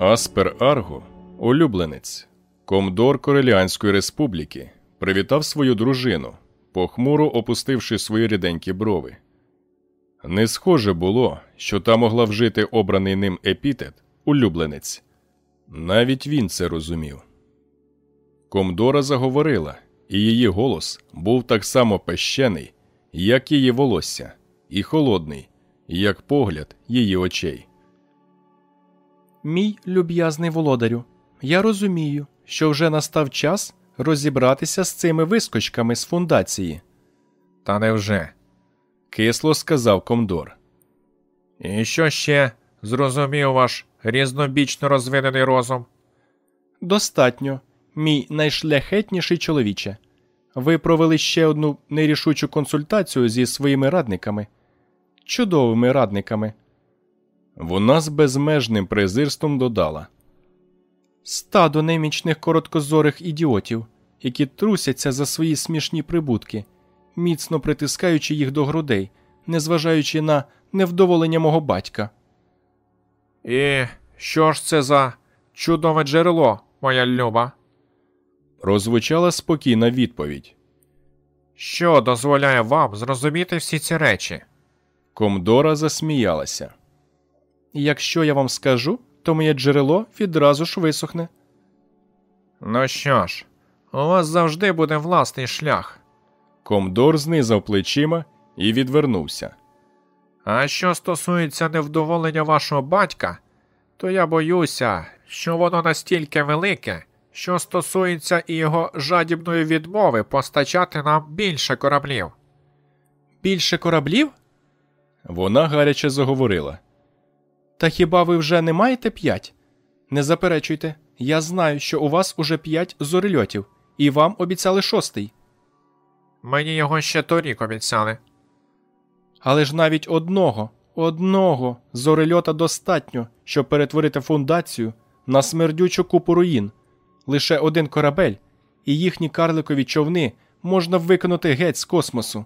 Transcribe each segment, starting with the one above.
Аспер Арго, улюбленець, комдор Кореліанської республіки, привітав свою дружину, похмуро опустивши свої ріденькі брови. Не схоже було, що та могла вжити обраний ним епітет улюбленець. Навіть він це розумів. Комдора заговорила, і її голос був так само пещений, як її волосся, і холодний, як погляд її очей. Мій люб'язний володарю, я розумію, що вже настав час розібратися з цими вискочками з фундації. Та невже? Кисло сказав Комдор. І що ще зрозумів ваш різнобічно розвинений розум? Достатньо, мій найшляхетніший чоловіче. Ви провели ще одну нерішучу консультацію зі своїми радниками, чудовими радниками. Вона з безмежним презирством додала Стадо немічних короткозорих ідіотів, які трусяться за свої смішні прибутки, міцно притискаючи їх до грудей, незважаючи на невдоволення мого батька. І що ж це за чудове джерело, моя люба? Прозвучала спокійна відповідь. Що дозволяє вам зрозуміти всі ці речі? Комдора засміялася. Якщо я вам скажу, то моє джерело відразу ж висохне. Ну що ж, у вас завжди буде власний шлях. Комдор знизав плечима і відвернувся. А що стосується невдоволення вашого батька, то я боюся, що воно настільки велике, що стосується і його жадібної відмови постачати нам більше кораблів. Більше кораблів? Вона гаряче заговорила. Та хіба ви вже не маєте п'ять? Не заперечуйте, я знаю, що у вас уже п'ять зорильотів, і вам обіцяли шостий. Мені його ще торік обіцяли. Але ж навіть одного, одного зорильота достатньо, щоб перетворити фундацію на смердючу купу руїн. Лише один корабель, і їхні карликові човни можна викинути геть з космосу.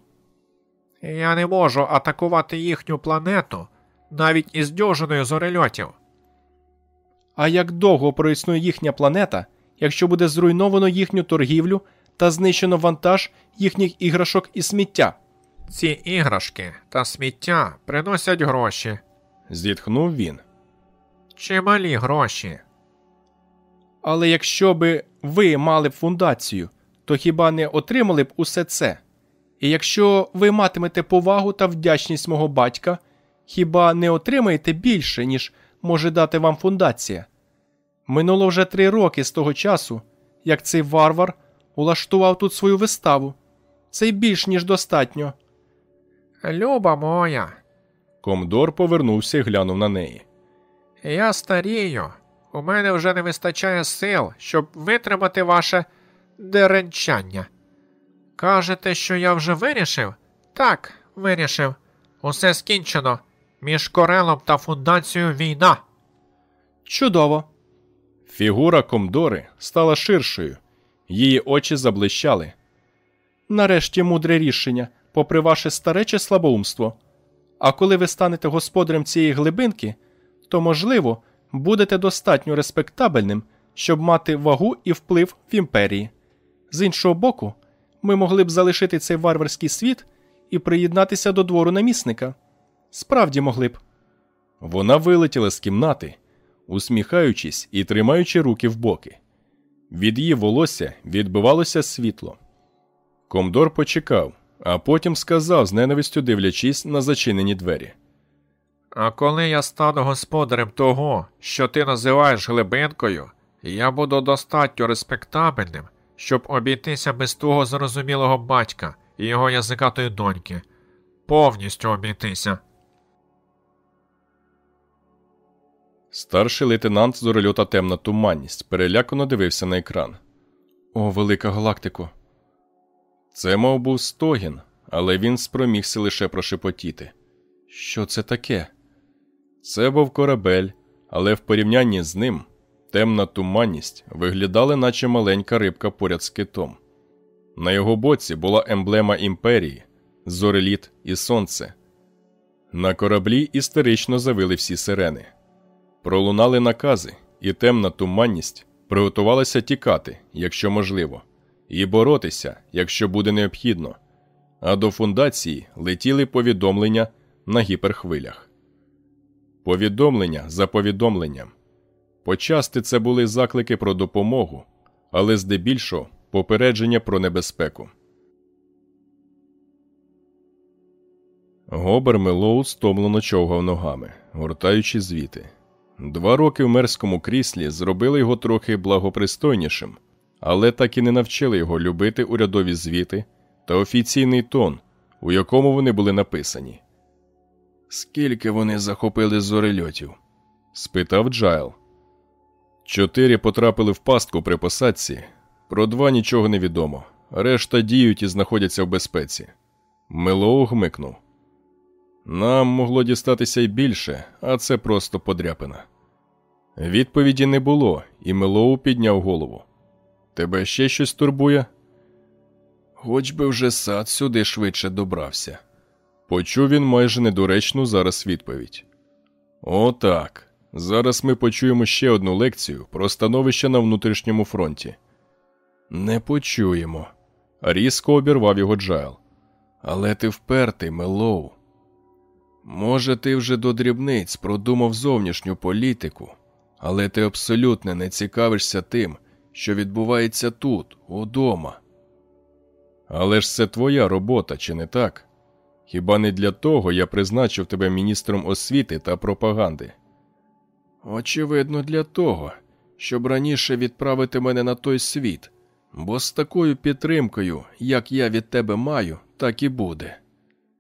Я не можу атакувати їхню планету навіть із дюжиною зорельотів. А як довго проіснує їхня планета, якщо буде зруйновано їхню торгівлю та знищено вантаж їхніх іграшок і сміття? Ці іграшки та сміття приносять гроші. Зітхнув він. Чималі гроші. Але якщо би ви мали б фундацію, то хіба не отримали б усе це? І якщо ви матимете повагу та вдячність мого батька, хіба не отримаєте більше, ніж може дати вам фундація? Минуло вже три роки з того часу, як цей варвар улаштував тут свою виставу. Це й більш ніж достатньо. Люба моя, Комдор повернувся і глянув на неї. я старію. У мене вже не вистачає сил, щоб витримати ваше деренчання. Кажете, що я вже вирішив? Так, вирішив. Усе скінчено. Між Корелом та фундацією війна. Чудово. Фігура Комдори стала ширшою, її очі заблищали. Нарешті мудре рішення, попри ваше старече слабоумство. А коли ви станете господарем цієї глибинки, то, можливо, будете достатньо респектабельним, щоб мати вагу і вплив в імперії. З іншого боку, ми могли б залишити цей варварський світ і приєднатися до двору намісника. Справді могли б. Вона вилетіла з кімнати, усміхаючись і тримаючи руки в боки. Від її волосся відбивалося світло. Комдор почекав, а потім сказав, з ненавистю дивлячись на зачинені двері. А коли я стану господарем того, що ти називаєш глибинкою, я буду достатньо респектабельним, щоб обійтися без твого зрозумілого батька і його язикатої доньки. Повністю обійтися. Старший лейтенант з орельота темна туманність перелякано дивився на екран. О, велика галактико. Це, мов був стогін, але він спромігся лише прошепотіти. Що це таке? Це був корабель, але в порівнянні з ним темна туманність виглядала, наче маленька рибка поряд з китом. На його боці була емблема імперії, зореліт і сонце. На кораблі істерично завили всі сирени. Пролунали накази, і темна туманність приготувалися тікати, якщо можливо, і боротися, якщо буде необхідно. А до фундації летіли повідомлення на гіперхвилях. Повідомлення за повідомленням. Почасти це були заклики про допомогу, але здебільшого попередження про небезпеку. Гобер Мелоу стомлено човгав ногами, гортаючи звіти. Два роки в мерському кріслі зробили його трохи благопристойнішим, але так і не навчили його любити урядові звіти та офіційний тон, у якому вони були написані. Скільки вони захопили зорельотів? спитав Джайл. Чотири потрапили в пастку при посадці, про два нічого не відомо. Решта діють і знаходяться в безпеці. Мелоу гмикнув. Нам могло дістатися й більше, а це просто подряпина. Відповіді не було, і Мелоу підняв голову. Тебе ще щось турбує? Хоч би вже сад сюди швидше добрався. Почув він майже недоречну зараз відповідь. О, так. Зараз ми почуємо ще одну лекцію про становище на внутрішньому фронті. Не почуємо. Різко обірвав його Джайл. Але ти впертий, Мелоу. Може, ти вже до дрібниць продумав зовнішню політику, але ти абсолютно не цікавишся тим, що відбувається тут, удома. Але ж це твоя робота, чи не так? Хіба не для того я призначив тебе міністром освіти та пропаганди? Очевидно, для того, щоб раніше відправити мене на той світ, бо з такою підтримкою, як я від тебе маю, так і буде.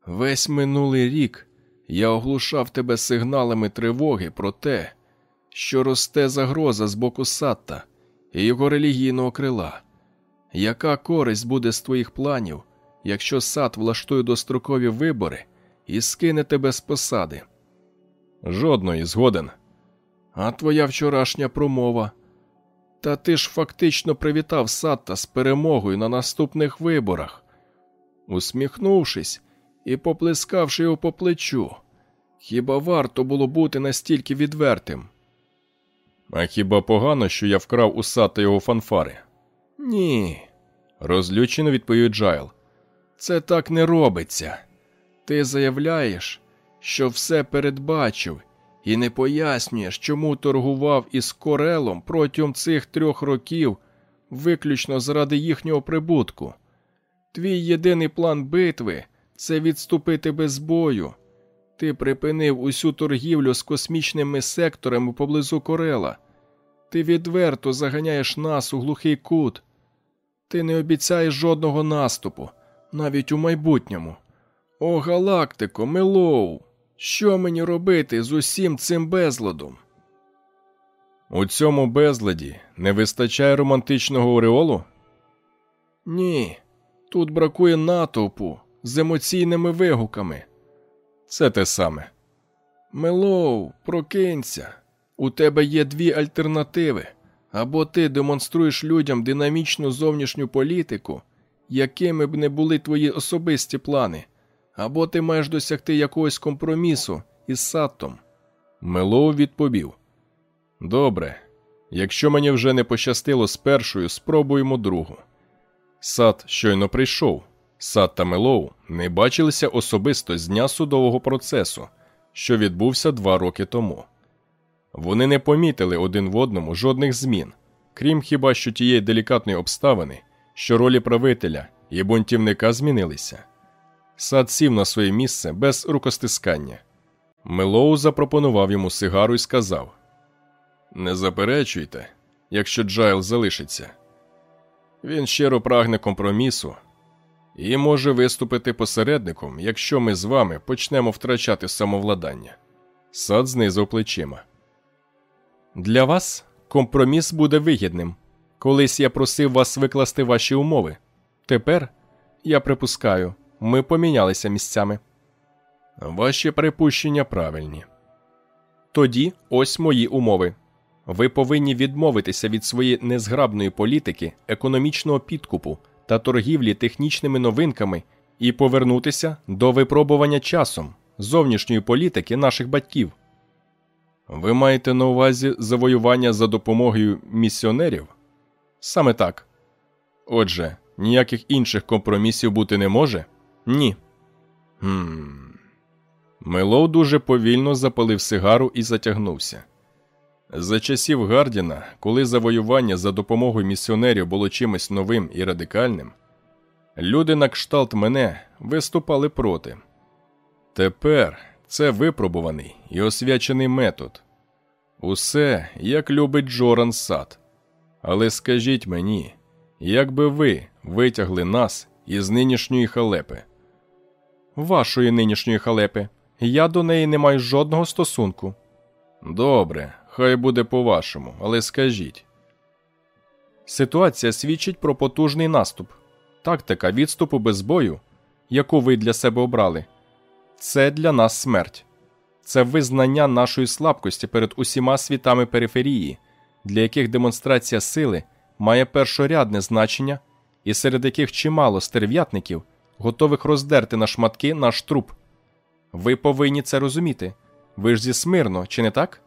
Весь минулий рік я оглушав тебе сигналами тривоги про те, що росте загроза з боку Сатта і його релігійного крила. Яка користь буде з твоїх планів, якщо сад влаштує дострокові вибори і скине тебе з посади? Жодної згоден. А твоя вчорашня промова. Та ти ж фактично привітав Сатта з перемогою на наступних виборах. Усміхнувшись і поплескавши його по плечу, хіба варто було бути настільки відвертим? А хіба погано, що я вкрав у Сатта його фанфари? Ні, розлючено відповів Джайл. Це так не робиться. Ти заявляєш, що все передбачив і не пояснюєш, чому торгував із Корелом протягом цих трьох років виключно заради їхнього прибутку. Твій єдиний план битви це відступити без бою. Ти припинив усю торгівлю з космічними секторами поблизу Корела. Ти відверто заганяєш нас у глухий кут. Ти не обіцяєш жодного наступу, навіть у майбутньому. О, галактико, Мелоу! Що мені робити з усім цим безладом? У цьому безладі не вистачає романтичного ореолу? Ні, тут бракує натовпу з емоційними вигуками. Це те саме. Мелоу, прокинься. У тебе є дві альтернативи. Або ти демонструєш людям динамічну зовнішню політику, якими б не були твої особисті плани, або ти маєш досягти якогось компромісу із Саттом. Мелоу відповів: Добре, якщо мені вже не пощастило з першою, спробуємо другу. Сатт щойно прийшов. Сатт та Мелоу не бачилися особисто з дня судового процесу, що відбувся два роки тому. Вони не помітили один в одному жодних змін, крім хіба що тієї делікатної обставини, що ролі правителя і бунтівника змінилися. Сатт сів на своє місце без рукостискання. Мелоу запропонував йому сигару і сказав: Не заперечуйте, якщо Джайл залишиться. Він щиро прагне компромісу і може виступити посередником, якщо ми з вами почнемо втрачати самовладання. Сад знизав плечима. Для вас компроміс буде вигідним. Колись я просив вас викласти ваші умови. Тепер, я припускаю, ми помінялися місцями. Ваші припущення правильні. Тоді ось мої умови. Ви повинні відмовитися від своєї незграбної політики, економічного підкупу та торгівлі технічними новинками і повернутися до випробування часом зовнішньої політики наших батьків. Ви маєте на увазі завоювання за допомогою місіонерів? Саме так. Отже, ніяких інших компромісів бути не може? Ні. Хм. Мелоу дуже повільно запалив сигару і затягнувся. За часів Гардіна, коли завоювання за допомогою місіонерів було чимось новим і радикальним, люди на кшталт мене виступали проти. Тепер це випробуваний і освячений метод. Усе, як любить Джоран Сад. Але скажіть мені, як би ви витягли нас із нинішньої халепи? Вашої нинішньої халепи. Я до неї не маю жодного стосунку. Добре, хай буде по-вашому, але скажіть. Ситуація свідчить про потужний наступ. Тактика відступу без бою, яку ви для себе обрали, це для нас смерть. Це визнання нашої слабкості перед усіма світами периферії, для яких демонстрація сили має першорядне значення, і серед яких чимало стерв'ятників, готових роздерти на шматки наш труп. Ви повинні це розуміти. Ви ж зі смирно, чи не так?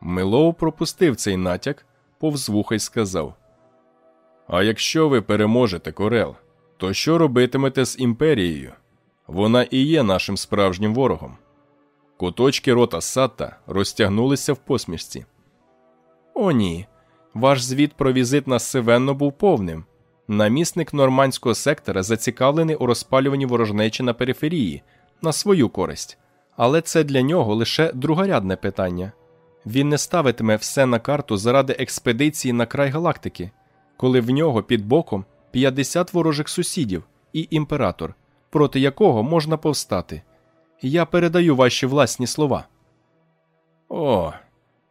Милоу пропустив цей натяк, повз вуха й сказав: А якщо ви переможете Корел, то що робитимете з імперією? Вона і є нашим справжнім ворогом. Куточки рота Сатта розтягнулися в посмішці. О, ні. Ваш звіт про візит на Севенно був повним. Намісник нормандського сектора зацікавлений у розпалюванні ворожнечі на периферії на свою користь, але це для нього лише другорядне питання. Він не ставитиме все на карту заради експедиції на край галактики, коли в нього під боком 50 ворожих сусідів і імператор, проти якого можна повстати. Я передаю ваші власні слова. О,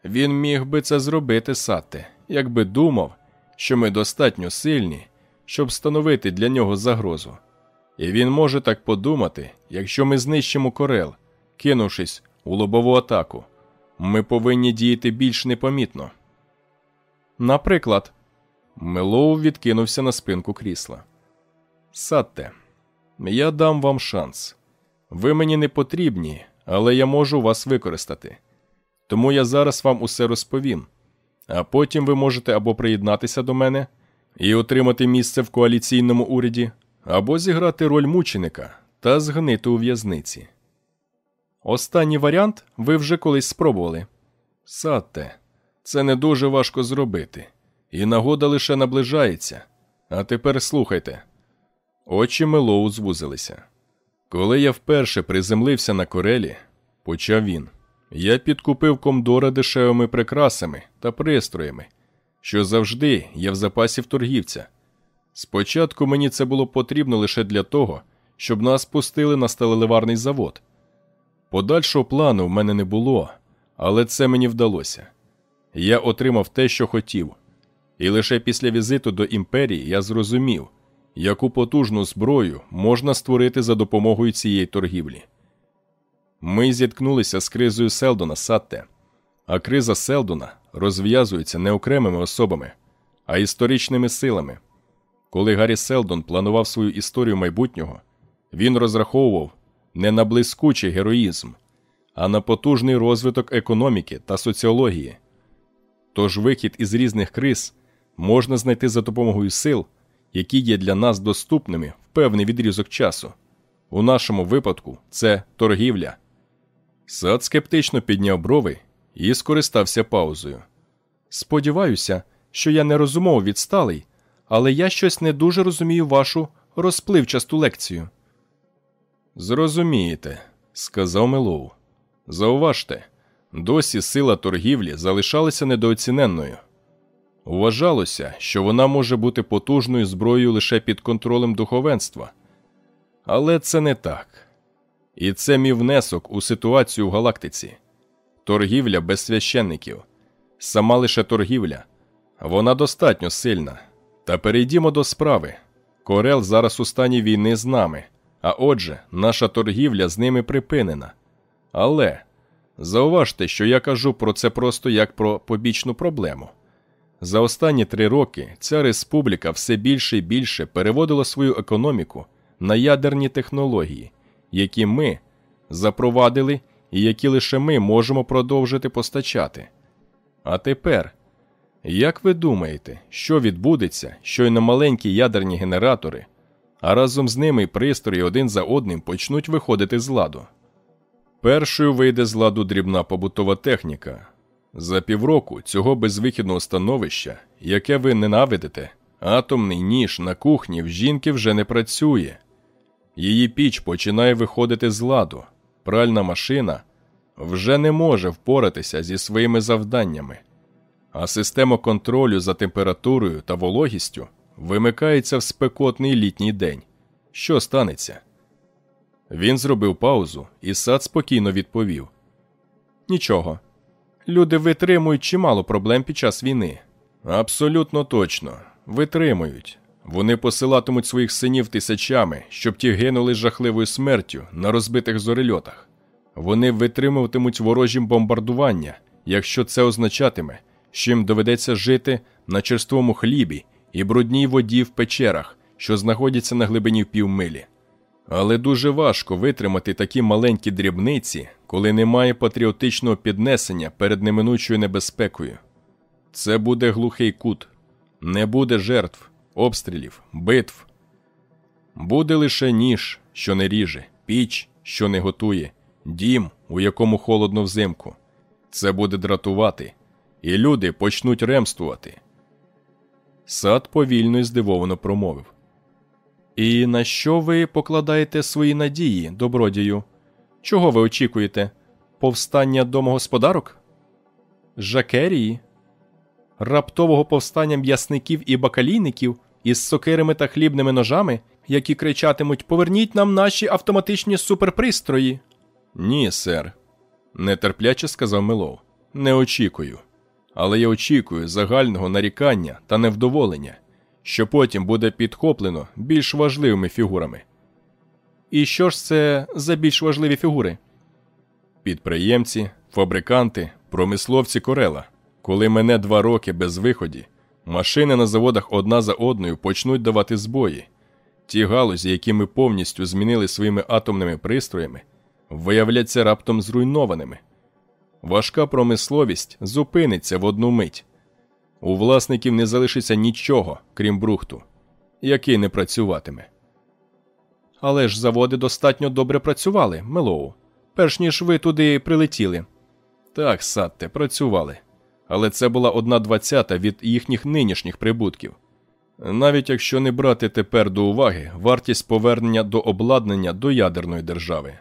він міг би це зробити, Сатте, якби думав, що ми достатньо сильні, щоб становити для нього загрозу. І він може так подумати, якщо ми знищимо Корел, кинувшись у лобову атаку. Ми повинні діяти більш непомітно. Наприклад, Мелоу відкинувся на спинку крісла. Сатте, я дам вам шанс. Ви мені не потрібні, але я можу вас використати. Тому я зараз вам усе розповім, а потім ви можете або приєднатися до мене і отримати місце в коаліційному уряді, або зіграти роль мученика та згнити у в'язниці. Останній варіант ви вже колись спробували. Сатте, це не дуже важко зробити, і нагода лише наближається. А тепер слухайте. Очі Мелоу звузилися. Коли я вперше приземлився на корелі, почав він. Я підкупив комдора дешевими прикрасами та пристроями, що завжди є в запасі в торгівця. Спочатку мені це було потрібно лише для того, щоб нас пустили на сталеливарний завод. Подальшого плану в мене не було, але це мені вдалося. Я отримав те, що хотів, і лише після візиту до імперії я зрозумів, яку потужну зброю можна створити за допомогою цієї торгівлі. Ми зіткнулися з кризою Селдона Сатте, а криза Селдона розв'язується не окремими особами, а історичними силами. Коли Гаррі Селдон планував свою історію майбутнього, він розраховував не на блискучий героїзм, а на потужний розвиток економіки та соціології. Тож вихід із різних криз можна знайти за допомогою сил, які є для нас доступними в певний відрізок часу. У нашому випадку це торгівля. Сад скептично підняв брови і скористався паузою. Сподіваюся, що я не розумово відсталий, але я щось не дуже розумію вашу розпливчасту лекцію. Зрозумієте, сказав Мелоу. Зауважте, досі сила торгівлі залишалася недооціненною. Вважалося, що вона може бути потужною зброєю лише під контролем духовенства. Але це не так. І це мій внесок у ситуацію в галактиці. Торгівля без священників. Сама лише торгівля. Вона достатньо сильна. Та перейдімо до справи. Корел зараз у стані війни з нами, а отже, наша торгівля з ними припинена. Але зауважте, що я кажу про це просто як про побічну проблему. За останні три роки ця республіка все більше і більше переводила свою економіку на ядерні технології, які ми запровадили і які лише ми можемо продовжити постачати. А тепер, як ви думаєте, що відбудеться, щойно маленькі ядерні генератори, а разом з ними пристрої один за одним почнуть виходити з ладу? Першою вийде з ладу дрібна побутова техніка. За півроку цього безвихідного становища, яке ви ненавидите, атомний ніж на кухні в жінки вже не працює. Її піч починає виходити з ладу, пральна машина вже не може впоратися зі своїми завданнями, а система контролю за температурою та вологістю вимикається в спекотний літній день. Що станеться? Він зробив паузу, і сад спокійно відповів: Нічого. Люди витримують чимало проблем під час війни. Абсолютно точно, витримують. Вони посилатимуть своїх синів тисячами, щоб ті гинули жахливою смертю на розбитих зорельотах. Вони витримуватимуть ворожі бомбардування, якщо це означатиме, що їм доведеться жити на черствому хлібі і брудній воді в печерах, що знаходяться на глибині півмилі. Але дуже важко витримати такі маленькі дрібниці, коли немає патріотичного піднесення перед неминучою небезпекою. Це буде глухий кут, не буде жертв, обстрілів, битв. Буде лише ніж, що не ріже, піч, що не готує, дім, у якому холодно взимку. Це буде дратувати, і люди почнуть ремствувати. Сад повільно і здивовано промовив. І на що ви покладаєте свої надії, добродію? Чого ви очікуєте? Повстання домогосподарок? Жакерії? Раптового повстання м'ясників і бакалійників із сокирами та хлібними ножами, які кричатимуть Поверніть нам наші автоматичні суперпристрої. Ні, сер, нетерпляче сказав Милов. Не очікую. Але я очікую загального нарікання та невдоволення що потім буде підхоплено більш важливими фігурами. І що ж це за більш важливі фігури? Підприємці, фабриканти, промисловці Корела. Коли мене два роки без виході, машини на заводах одна за одною почнуть давати збої. Ті галузі, які ми повністю змінили своїми атомними пристроями, виявляться раптом зруйнованими. Важка промисловість зупиниться в одну мить. У власників не залишиться нічого, крім брухту, який не працюватиме. Але ж заводи достатньо добре працювали, Мелоу, перш ніж ви туди прилетіли. Так, садте, працювали. Але це була одна двадцята від їхніх нинішніх прибутків. Навіть якщо не брати тепер до уваги вартість повернення до обладнання до ядерної держави.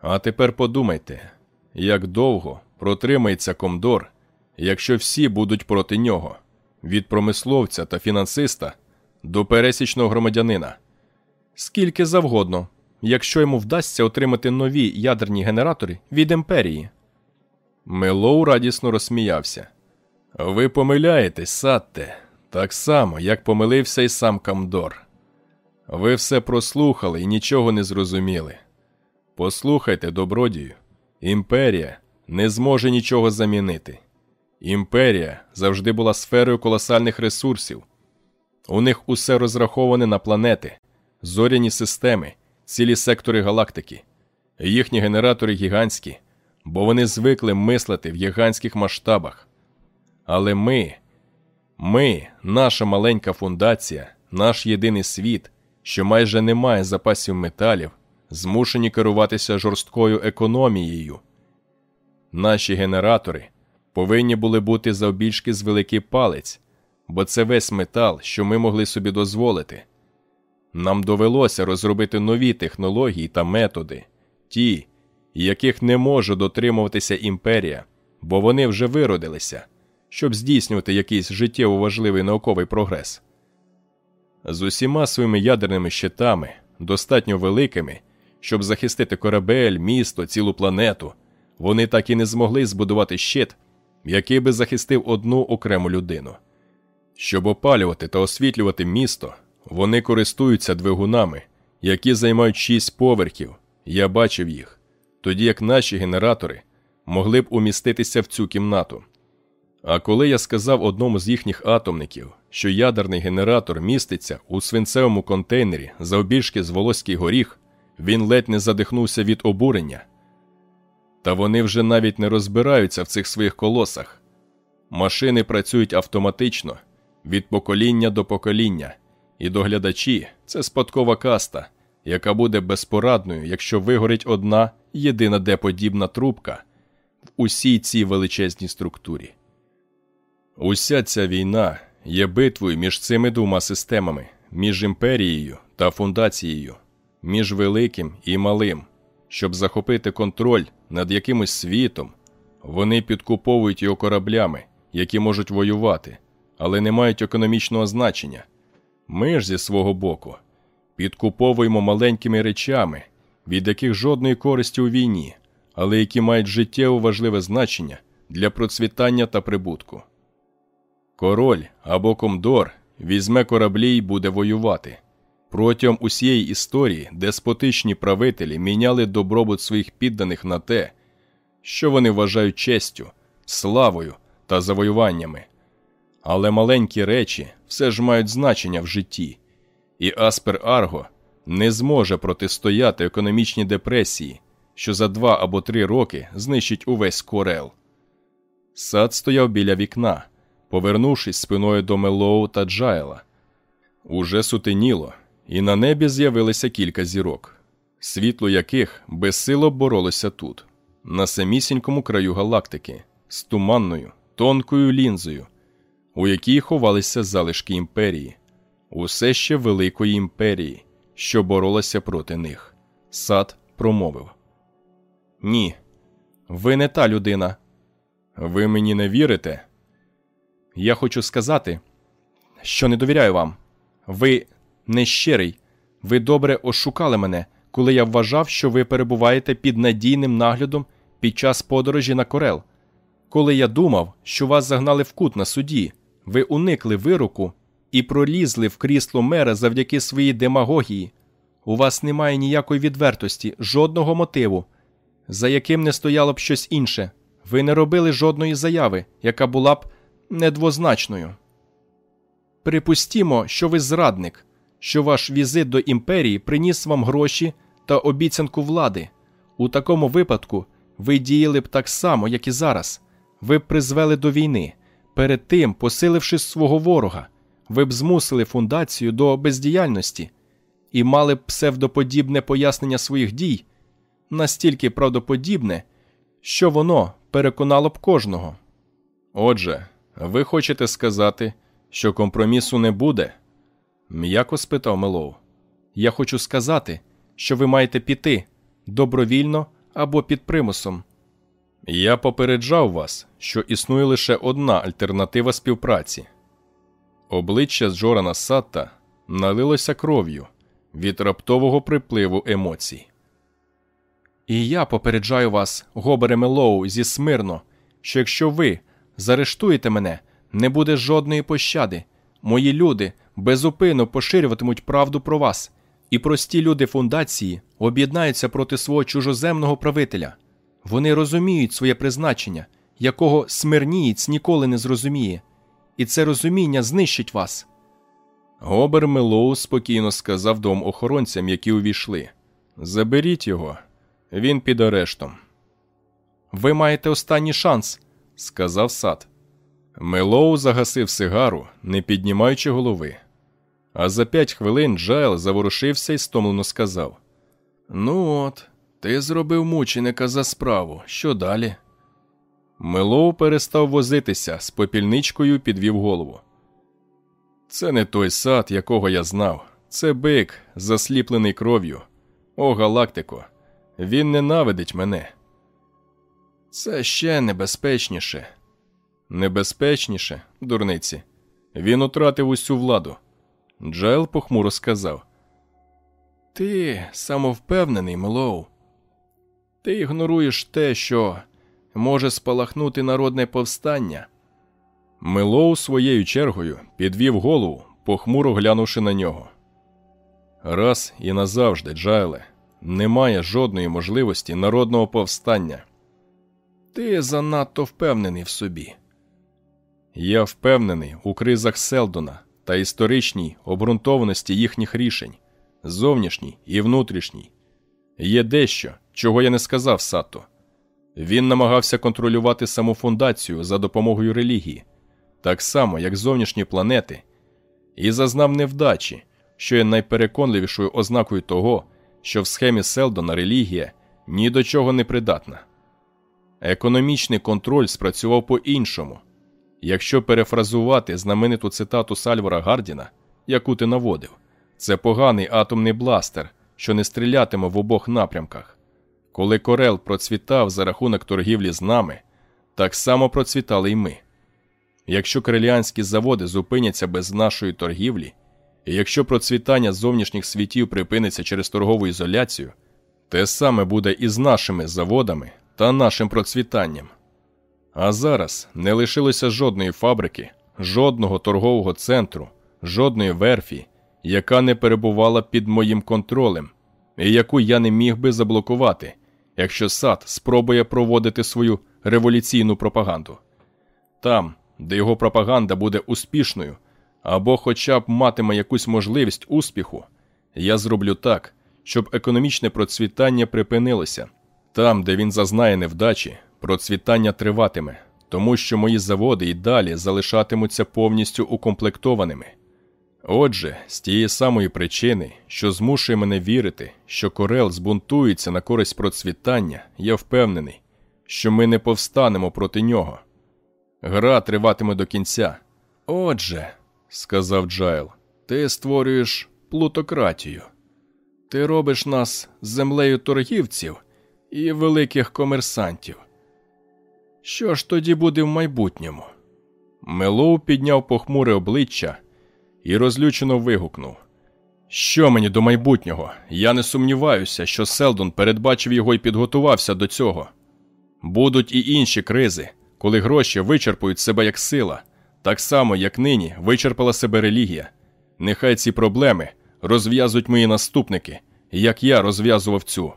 А тепер подумайте, як довго протримається Комдор якщо всі будуть проти нього від промисловця та фінансиста до пересічного громадянина. Скільки завгодно, якщо йому вдасться отримати нові ядерні генератори від імперії. Мелоу радісно розсміявся. Ви помиляєтесь, Сатте, так само, як помилився і сам Камдор. Ви все прослухали і нічого не зрозуміли. Послухайте, добродію, імперія не зможе нічого замінити. Імперія завжди була сферою колосальних ресурсів. У них усе розраховане на планети, зоряні системи, цілі сектори галактики. Їхні генератори гігантські, бо вони звикли мислити в гігантських масштабах. Але ми, ми, наша маленька фундація, наш єдиний світ, що майже не має запасів металів, змушені керуватися жорсткою економією. Наші генератори повинні були бути завбільшки з великий палець, бо це весь метал, що ми могли собі дозволити. Нам довелося розробити нові технології та методи, ті, яких не може дотримуватися імперія, бо вони вже виродилися, щоб здійснювати якийсь життєво важливий науковий прогрес. З усіма своїми ядерними щитами, достатньо великими, щоб захистити корабель, місто, цілу планету, вони так і не змогли збудувати щит, який би захистив одну окрему людину. Щоб опалювати та освітлювати місто, вони користуються двигунами, які займають шість поверхів, я бачив їх, тоді як наші генератори могли б уміститися в цю кімнату. А коли я сказав одному з їхніх атомників, що ядерний генератор міститься у свинцевому контейнері завбільшки з волоський горіх, він ледь не задихнувся від обурення. Та вони вже навіть не розбираються в цих своїх колосах. Машини працюють автоматично від покоління до покоління, і доглядачі це спадкова каста, яка буде безпорадною, якщо вигорить одна єдина деподібна трубка в усій цій величезній структурі. Уся ця війна є битвою між цими двома системами, між імперією та фундацією, між великим і малим. Щоб захопити контроль над якимось світом, вони підкуповують його кораблями, які можуть воювати, але не мають економічного значення. Ми ж зі свого боку підкуповуємо маленькими речами, від яких жодної користі у війні, але які мають життєво важливе значення для процвітання та прибутку. Король або комдор візьме кораблі і буде воювати. Протягом усієї історії деспотичні правителі міняли добробут своїх підданих на те, що вони вважають честю, славою та завоюваннями. Але маленькі речі все ж мають значення в житті, і Аспер Арго не зможе протистояти економічній депресії, що за два або три роки знищить увесь Корел. Сад стояв біля вікна, повернувшись спиною до Мелоу та Джайла. Уже сутеніло, і на небі з'явилося кілька зірок, світло яких безсило боролося тут, на самісінькому краю галактики, з туманною, тонкою лінзою, у якій ховалися залишки імперії, усе ще великої імперії, що боролася проти них. Сад промовив: Ні, ви не та людина. Ви мені не вірите? Я хочу сказати, що не довіряю вам. Ви нещирий. Ви добре ошукали мене, коли я вважав, що ви перебуваєте під надійним наглядом під час подорожі на Корел. Коли я думав, що вас загнали в кут на суді, ви уникли вироку і пролізли в крісло мера завдяки своїй демагогії. У вас немає ніякої відвертості, жодного мотиву, за яким не стояло б щось інше. Ви не робили жодної заяви, яка була б недвозначною. Припустімо, що ви зрадник, що ваш візит до імперії приніс вам гроші та обіцянку влади. У такому випадку ви діяли б так само, як і зараз. Ви б призвели до війни. Перед тим, посиливши свого ворога, ви б змусили фундацію до бездіяльності і мали б псевдоподібне пояснення своїх дій, настільки правдоподібне, що воно переконало б кожного. Отже, ви хочете сказати, що компромісу не буде? М'яко спитав Мелоу. Я хочу сказати, що ви маєте піти добровільно або під примусом. Я попереджав вас, що існує лише одна альтернатива співпраці. Обличчя Джорана Сатта налилося кров'ю від раптового припливу емоцій. І я попереджаю вас, Гобере Мелоу, зі смирно, що якщо ви заарештуєте мене, не буде жодної пощади. Мої люди безупинно поширюватимуть правду про вас, і прості люди фундації об'єднаються проти свого чужоземного правителя. Вони розуміють своє призначення, якого смирнієць ніколи не зрозуміє, і це розуміння знищить вас. Гобер Мелоу спокійно сказав двом охоронцям, які увійшли Заберіть його, він під арештом. Ви маєте останній шанс, сказав Сатт. Мелоу загасив сигару, не піднімаючи голови. А за п'ять хвилин Джайл заворушився і стомлено сказав: Ну от, ти зробив мученика за справу. Що далі? Мелоу перестав возитися, з попільничкою підвів голову. Це не той Сатт, якого я знав. Це бик, засліплений кров'ю. О, галактико, він ненавидить мене. Це ще небезпечніше. Небезпечніше, дурниці. Він утратив усю владу. Джайл похмуро сказав: Ти самовпевнений, Мелоу. Ти ігноруєш те, що може спалахнути народне повстання. Мелоу своєю чергою підвів голову, похмуро глянувши на нього. Раз і назавжди, Джайле, немає жодної можливості народного повстання. Ти занадто впевнений в собі. Я впевнений у кризах Селдона та історичній обґрунтованості їхніх рішень, зовнішній і внутрішній. Є дещо, чого я не сказав Сато. Він намагався контролювати саму фундацію за допомогою релігії, так само, як зовнішні планети, і зазнав невдачі, що є найпереконливішою ознакою того, що в схемі Селдона релігія ні до чого не придатна. Економічний контроль спрацював по-іншому. Якщо перефразувати знамениту цитату Сальвора Гардіна, яку ти наводив, це поганий атомний бластер, що не стрілятиме в обох напрямках. Коли Корел процвітав за рахунок торгівлі з нами, так само процвітали й ми. Якщо креліанські заводи зупиняться без нашої торгівлі, і якщо процвітання зовнішніх світів припиниться через торгову ізоляцію, те саме буде і з нашими заводами та нашим процвітанням. А зараз не лишилося жодної фабрики, жодного торгового центру, жодної верфі, яка не перебувала під моїм контролем, і яку я не міг би заблокувати, якщо сад спробує проводити свою революційну пропаганду. Там, де його пропаганда буде успішною, або хоча б матиме якусь можливість успіху, я зроблю так, щоб економічне процвітання припинилося. Там, де він зазнає невдачі, процвітання триватиме, тому що мої заводи і далі залишатимуться повністю укомплектованими. Отже, з тієї самої причини, що змушує мене вірити, що Корел збунтується на користь процвітання, я впевнений, що ми не повстанемо проти нього. Гра триватиме до кінця. Отже, сказав Джайл, ти створюєш плутократію. Ти робиш нас землею торгівців і великих комерсантів. Що ж тоді буде в майбутньому? Мелоу підняв похмуре обличчя і розлючено вигукнув: Що мені до майбутнього? Я не сумніваюся, що Селдон передбачив його і підготувався до цього. Будуть і інші кризи, коли гроші вичерпують себе як сила, так само, як нині вичерпала себе релігія. Нехай ці проблеми розв'язують мої наступники, як я розв'язував цю.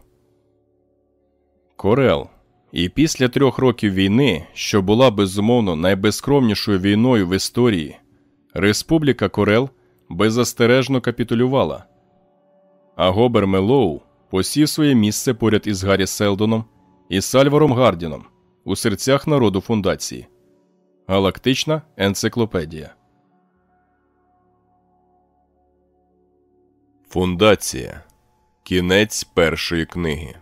Корел. І після трьох років війни, що була безумовно найбезкровнішою війною в історії, Республіка Корел беззастережно капітулювала, а Гобер Мелоу посів своє місце поряд із Гаррі Селдоном і Сальваром Гардіном у серцях народу фундації. Галактична енциклопедія. Фундація. Кінець першої книги.